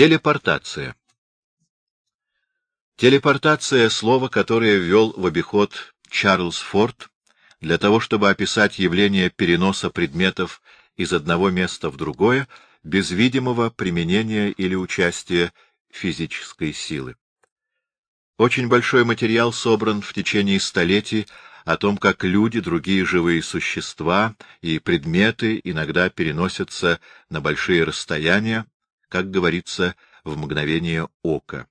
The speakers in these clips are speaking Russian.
Телепортация. Телепортация — слово, которое ввел в обиход Чарльз Форд для того, чтобы описать явление переноса предметов из одного места в другое без видимого применения или участия физической силы. Очень большой материал собран в течение столетий о том, как люди, другие живые существа и предметы иногда переносятся на большие расстояния, как говорится, в мгновение ока.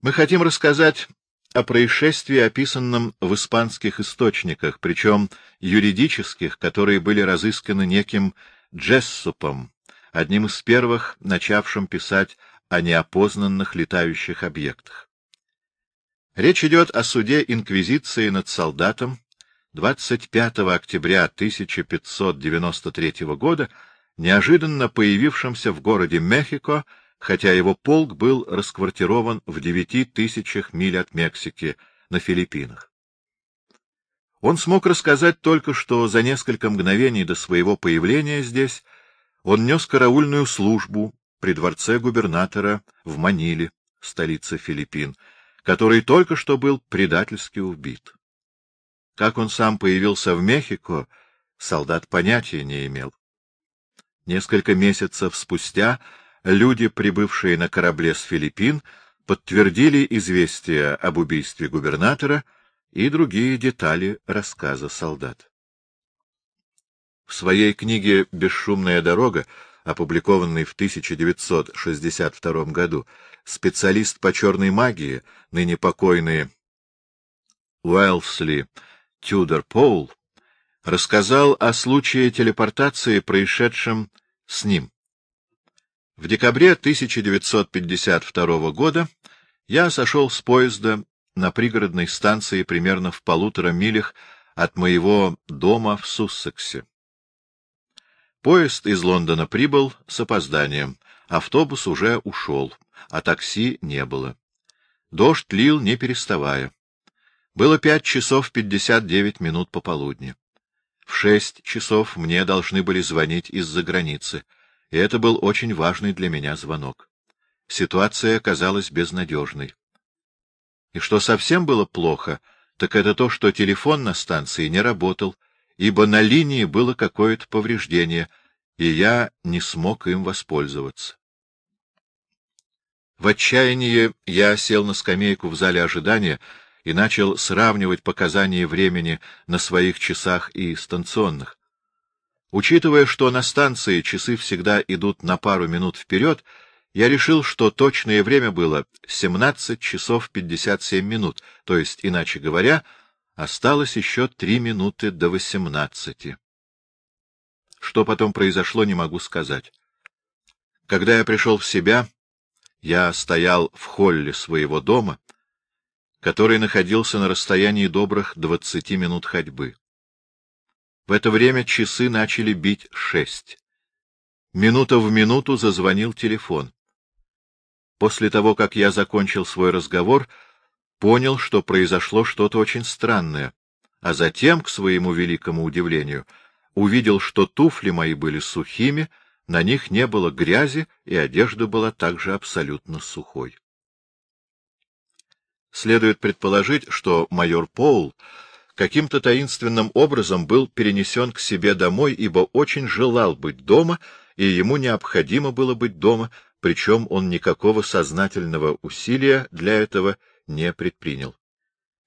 Мы хотим рассказать о происшествии, описанном в испанских источниках, причем юридических, которые были разысканы неким Джессупом, одним из первых, начавшим писать о неопознанных летающих объектах. Речь идет о суде Инквизиции над солдатом 25 октября 1593 года, неожиданно появившемся в городе Мехико, хотя его полк был расквартирован в девяти тысячах миль от Мексики на Филиппинах. Он смог рассказать только, что за несколько мгновений до своего появления здесь он нес караульную службу при дворце губернатора в Маниле, столице Филиппин, который только что был предательски убит. Как он сам появился в Мехико, солдат понятия не имел. Несколько месяцев спустя люди, прибывшие на корабле с Филиппин, подтвердили известие об убийстве губернатора и другие детали рассказа солдат. В своей книге «Бесшумная дорога», опубликованной в 1962 году, специалист по черной магии, ныне покойный Уэлсли Тюдор Поул, рассказал о случае телепортации, происшедшем с ним. В декабре 1952 года я сошел с поезда на пригородной станции примерно в полутора милях от моего дома в Суссексе. Поезд из Лондона прибыл с опозданием, автобус уже ушел, а такси не было. Дождь лил, не переставая. Было пять часов пятьдесят девять минут пополудни. В шесть часов мне должны были звонить из-за границы, и это был очень важный для меня звонок. Ситуация казалась безнадежной. И что совсем было плохо, так это то, что телефон на станции не работал, ибо на линии было какое-то повреждение, и я не смог им воспользоваться. В отчаянии я сел на скамейку в зале ожидания и начал сравнивать показания времени на своих часах и станционных. Учитывая, что на станции часы всегда идут на пару минут вперед, я решил, что точное время было 17 часов 57 минут, то есть, иначе говоря, осталось еще три минуты до 18. Что потом произошло, не могу сказать. Когда я пришел в себя, я стоял в холле своего дома, который находился на расстоянии добрых двадцати минут ходьбы. В это время часы начали бить шесть. Минута в минуту зазвонил телефон. После того, как я закончил свой разговор, понял, что произошло что-то очень странное, а затем, к своему великому удивлению, увидел, что туфли мои были сухими, на них не было грязи, и одежда была также абсолютно сухой. Следует предположить, что майор Поул каким-то таинственным образом был перенесен к себе домой, ибо очень желал быть дома, и ему необходимо было быть дома, причем он никакого сознательного усилия для этого не предпринял.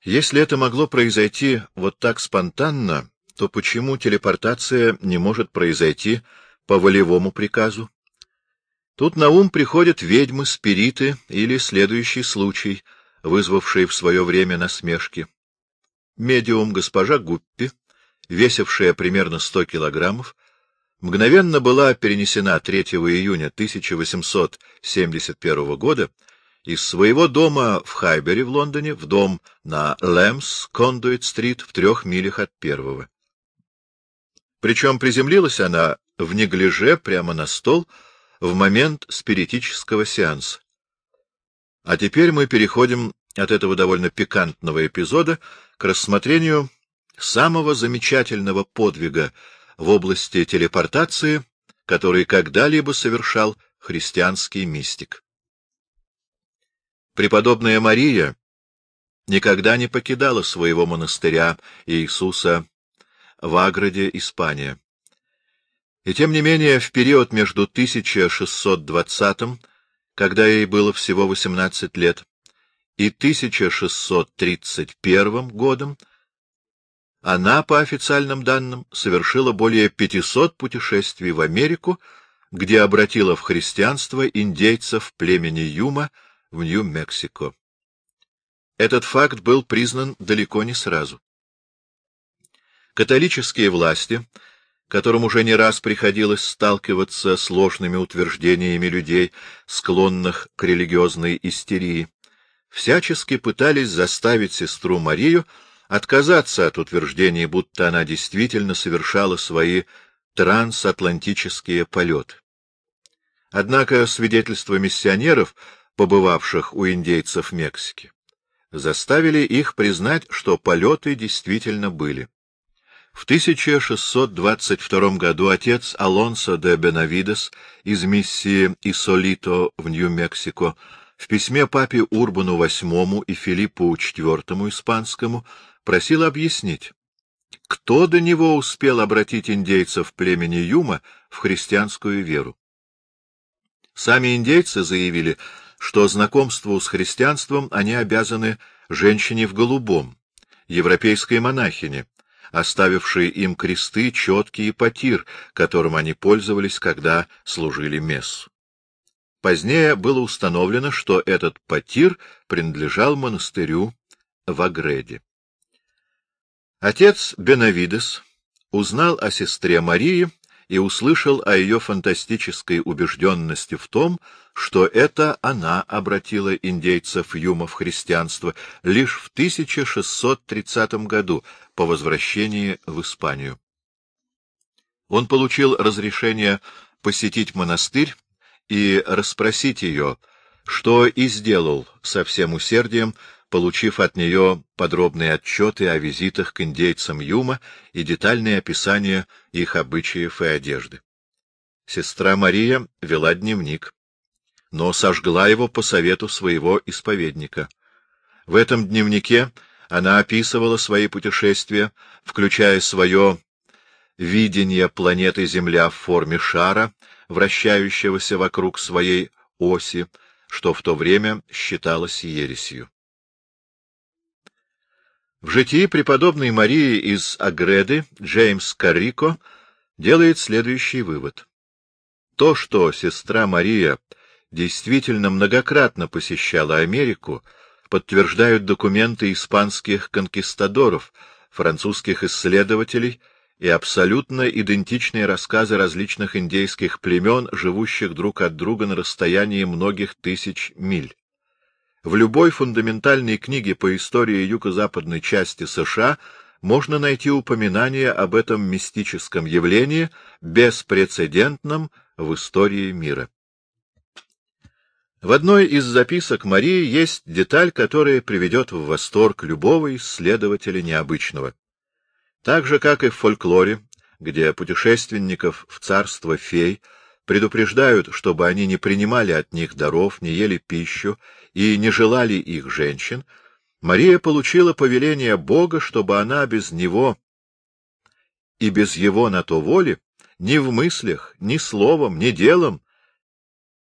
Если это могло произойти вот так спонтанно, то почему телепортация не может произойти по волевому приказу? Тут на ум приходят ведьмы, спириты или следующий случай — вызвавший в свое время насмешки. Медиум госпожа Гуппи, весившая примерно 100 килограммов, мгновенно была перенесена 3 июня 1871 года из своего дома в Хайбере в Лондоне в дом на Лэмс, Кондуит-стрит, в трех милях от первого. Причем приземлилась она в неглиже прямо на стол в момент спиритического сеанса. А теперь мы переходим от этого довольно пикантного эпизода к рассмотрению самого замечательного подвига в области телепортации, который когда-либо совершал христианский мистик. Преподобная Мария никогда не покидала своего монастыря Иисуса в Аграде, Испания. И тем не менее, в период между 1620 когда ей было всего 18 лет, и 1631 годом, она, по официальным данным, совершила более 500 путешествий в Америку, где обратила в христианство индейцев племени Юма в Нью-Мексико. Этот факт был признан далеко не сразу. Католические власти, которым уже не раз приходилось сталкиваться с ложными утверждениями людей, склонных к религиозной истерии, всячески пытались заставить сестру Марию отказаться от утверждений, будто она действительно совершала свои трансатлантические полеты. Однако свидетельства миссионеров, побывавших у индейцев Мексики, заставили их признать, что полеты действительно были. В 1622 году отец Алонсо де Бенавидес из миссии Исолито в Нью-Мексико в письме папе Урбану VIII и Филиппу IV испанскому просил объяснить, кто до него успел обратить индейцев племени Юма в христианскую веру. Сами индейцы заявили, что знакомству с христианством они обязаны женщине в голубом, европейской монахине, оставившей им кресты, четки и потир, которым они пользовались, когда служили мессу. Позднее было установлено, что этот потир принадлежал монастырю в Агреде. Отец Бенавидес узнал о сестре Марии и услышал о ее фантастической убежденности в том, что это она обратила индейцев Юма в христианство лишь в 1630 году по возвращении в Испанию. Он получил разрешение посетить монастырь и расспросить ее, что и сделал со всем усердием, получив от нее подробные отчеты о визитах к индейцам Юма и детальные описания их обычаев и одежды. Сестра Мария вела дневник, но сожгла его по совету своего исповедника. В этом дневнике она описывала свои путешествия, включая свое видение планеты Земля в форме шара, вращающегося вокруг своей оси, что в то время считалось ересью. В житии преподобной Марии из Агреды Джеймс Каррико делает следующий вывод. То, что сестра Мария действительно многократно посещала Америку, подтверждают документы испанских конкистадоров, французских исследователей и абсолютно идентичные рассказы различных индейских племен, живущих друг от друга на расстоянии многих тысяч миль. В любой фундаментальной книге по истории юго-западной части США можно найти упоминание об этом мистическом явлении, беспрецедентном в истории мира. В одной из записок Марии есть деталь, которая приведет в восторг любого исследователя необычного. Так же, как и в фольклоре, где путешественников в царство фей предупреждают, чтобы они не принимали от них даров, не ели пищу и не желали их женщин, Мария получила повеление Бога, чтобы она без него и без его на то воли ни в мыслях, ни словом, ни делом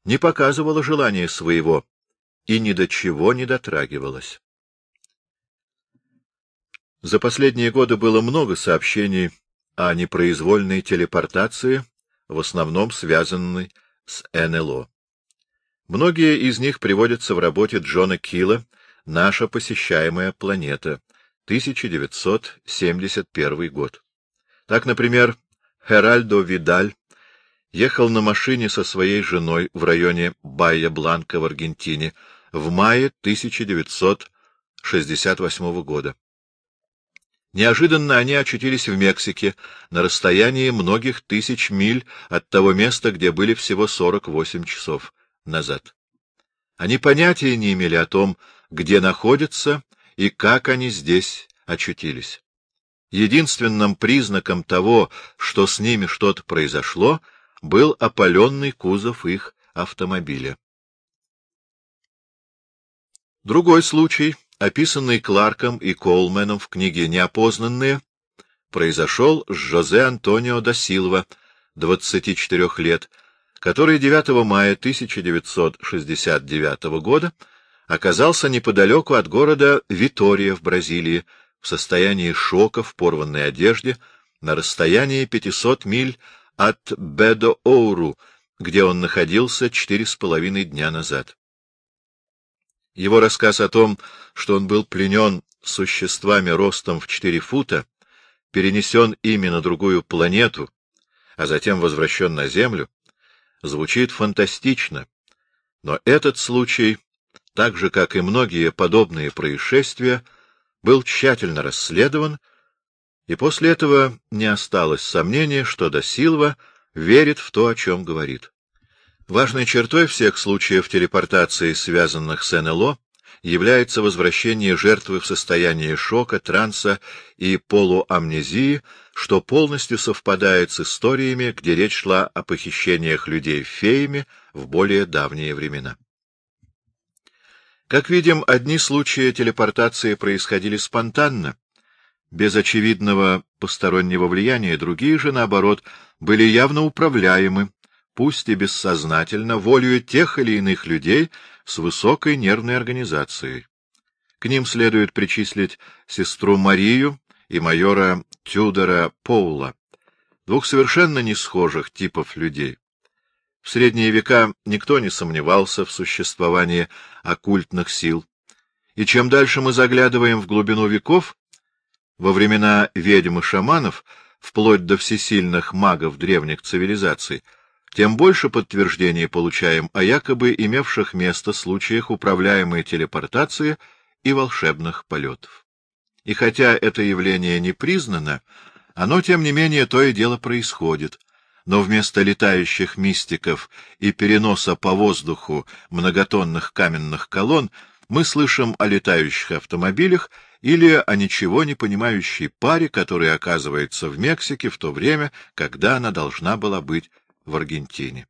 не показывала желания своего и ни до чего не дотрагивалась. За последние годы было много сообщений о непроизвольной телепортации, в основном связанной с НЛО. Многие из них приводятся в работе Джона Килла «Наша посещаемая планета», 1971 год. Так, например, Херальдо Видаль ехал на машине со своей женой в районе Байя-Бланка в Аргентине в мае 1968 года. Неожиданно они очутились в Мексике, на расстоянии многих тысяч миль от того места, где были всего 48 часов назад. Они понятия не имели о том, где находятся и как они здесь очутились. Единственным признаком того, что с ними что-то произошло, был опаленный кузов их автомобиля. Другой случай, описанный Кларком и Колменом в книге «Неопознанные», произошел с Жозе Антонио да Силва, 24 лет, который 9 мая 1969 года оказался неподалеку от города Витория в Бразилии в состоянии шока в порванной одежде на расстоянии 500 миль от Бедо-Оуру, где он находился четыре с половиной дня назад. Его рассказ о том, что он был пленен существами ростом в четыре фута, перенесен ими на другую планету, а затем возвращен на Землю, звучит фантастично, но этот случай, так же, как и многие подобные происшествия, был тщательно расследован, и после этого не осталось сомнения, что Досилва верит в то, о чем говорит. Важной чертой всех случаев телепортации, связанных с НЛО, является возвращение жертвы в состоянии шока, транса и полуамнезии, что полностью совпадает с историями, где речь шла о похищениях людей феями в более давние времена. Как видим, одни случаи телепортации происходили спонтанно, без очевидного постороннего влияния, другие же, наоборот, были явно управляемы, пусть и бессознательно, волею тех или иных людей с высокой нервной организацией. К ним следует причислить сестру Марию и майора Тюдора Поула, двух совершенно не схожих типов людей. В средние века никто не сомневался в существовании оккультных сил, и чем дальше мы заглядываем в глубину веков, во времена ведьм и шаманов, вплоть до всесильных магов древних цивилизаций, тем больше подтверждений получаем о якобы имевших место случаях управляемой телепортации и волшебных полетов. И хотя это явление не признано, оно, тем не менее, то и дело происходит, но вместо летающих мистиков и переноса по воздуху многотонных каменных колонн мы слышим о летающих автомобилях или о ничего не понимающей паре, которая оказывается в Мексике в то время, когда она должна была быть в Аргентине.